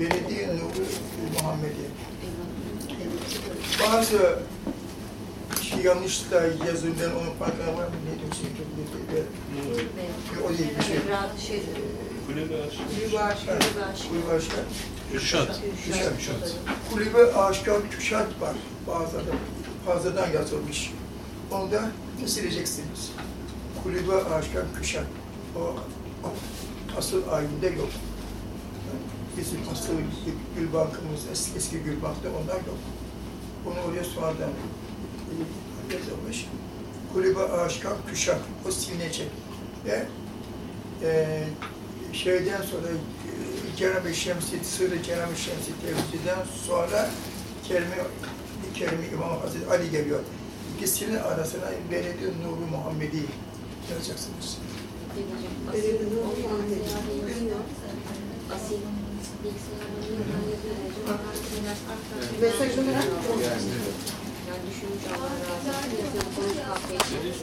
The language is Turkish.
Belediye Nuru Muhammedi. Bazı şey yanlışlıkla yazın ben onun farkına var mı? Ne diyorsun? O değil bir şey. şey, Kulübe aşkı. Kulübe aşkar. Kürşat. Küşat. Kulübe aşkar Küşat var bazıları. Fazladan yazılmış. Onu da sileceksiniz. Kulübe aşkar Küşat. O asıl ayinde yok. Bizim asıl Gül Bankımız, eski, eski Gül Bank'ta onlar yok. Onu oraya sonradan e, yazılmış. Kulübe aşkar Küşat. O silinecek. Ve e, şeyden sonra e, Cenab-ı Şemsi, Sırrı Cenab-ı Şemsi tevziden sonra kelime, bir kelime İmam Hazreti Ali geliyor. İkisinin arasına Beledi Nuru Muhammedi yazacaksınız. Asil. Mesajını merak Yani düşünmüş Allah razı olsun.